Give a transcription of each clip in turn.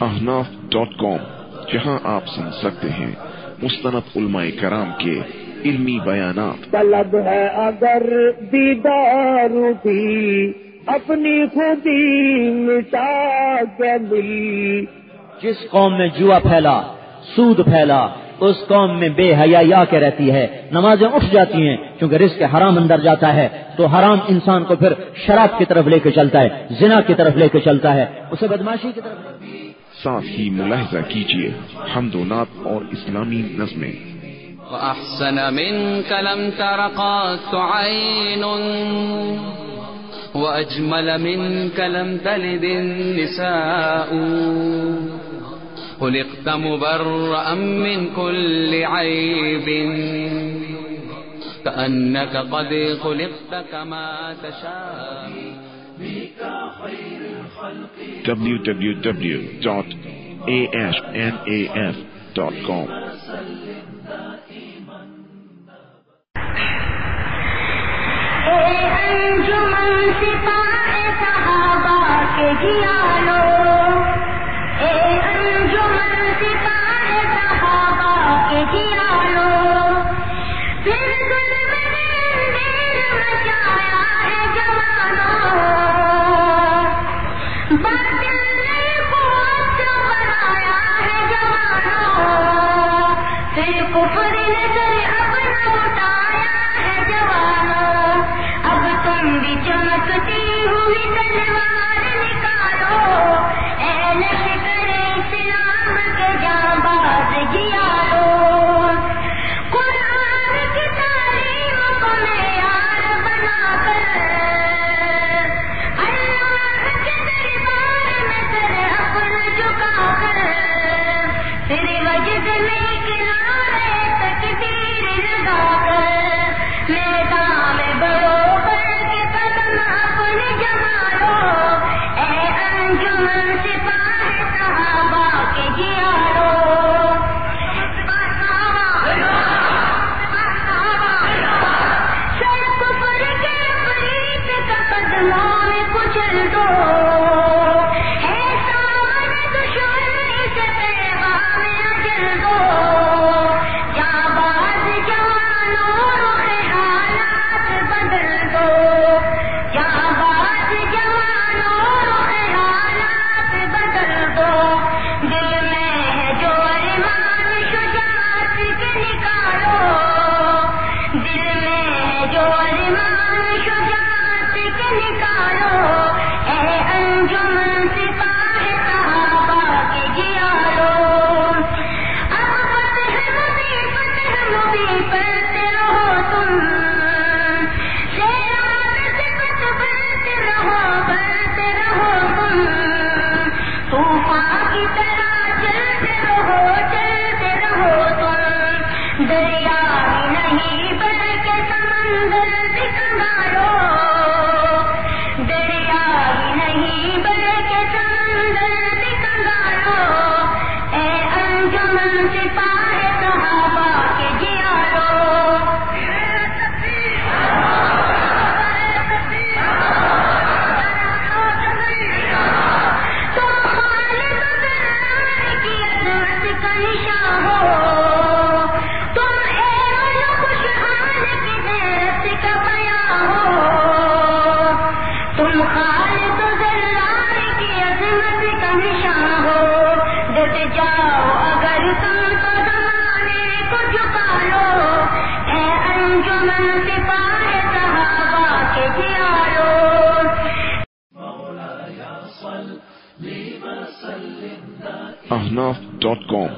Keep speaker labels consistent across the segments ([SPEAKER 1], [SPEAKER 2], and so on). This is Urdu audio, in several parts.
[SPEAKER 1] احناف ڈاٹ کام جہاں آپ سن سکتے ہیں مستند علماء کرام کے علمی بیانات۔
[SPEAKER 2] طلب ہے اگر دیدار بھی اپنی خودی مٹا کے ملی۔
[SPEAKER 3] جس قوم میں جوا پھیلا سود پھیلا۔ اس قوم میں بے حیائی آ کے رہتی ہے۔ نمازیں اٹھ جاتی ہیں کیونکہ رزق حرام اندر جاتا ہے۔ تو حرام انسان کو پھر شراب کی طرف لے کے چلتا ہے زنا کی طرف لے کے چلتا ہے۔ اسے بدماشی کی طرف
[SPEAKER 1] ساتھ ہی ملاحظہ کیجیے حمد و نعت اور اسلامی نظمیں۔
[SPEAKER 4] وأحسن منك لم تر قط عين وأجمل منك لم تلد النساء خلقت مبرأ من كل عيب. كأنك قد خلقت كما تشاء.
[SPEAKER 1] www.asnaf.com
[SPEAKER 5] انجمن سپاہ صحابہ کے جیالو Martin! ہی جاؤ اگر تم تو زمانے کو جھکا لو اے انجمن سپاہ صحابہ کے جیالو
[SPEAKER 1] احناف ڈاٹ کام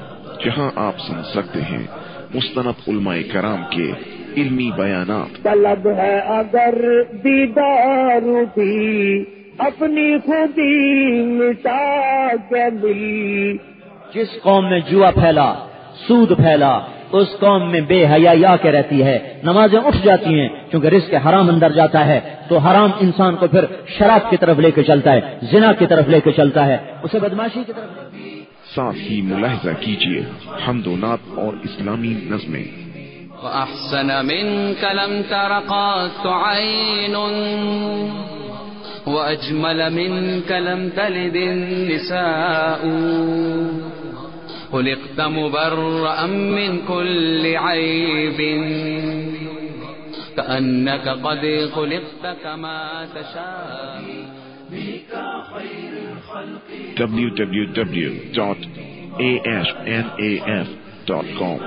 [SPEAKER 1] جہاں آپ سن سکتے ہیں مستند علماء کرام کے علمی بیانات۔
[SPEAKER 2] طلب ہے اگر دیدار بھی اپنی خودی مٹا کے ملی۔
[SPEAKER 3] جس قوم میں جوا پھیلا سود پھیلا اس قوم میں بے حیائی آ کے رہتی ہے نمازیں اٹھ جاتی ہیں کیونکہ رزق حرام اندر جاتا ہے تو حرام انسان کو پھر شراب کی طرف لے کے چلتا ہے زنا کی طرف لے کے چلتا ہے اسے بدماشی کی طرف
[SPEAKER 1] ساتھ ہی ملاحظہ کیجیے حمد و نعت اور اسلامی نظمیں۔
[SPEAKER 4] وأحسن منك لم تر قط عين وأجمل منك لم تلد النساء خلقت مبرأ من كل عيب. كأنك قد خلقت كما تشاء.
[SPEAKER 1] www.asnaf.com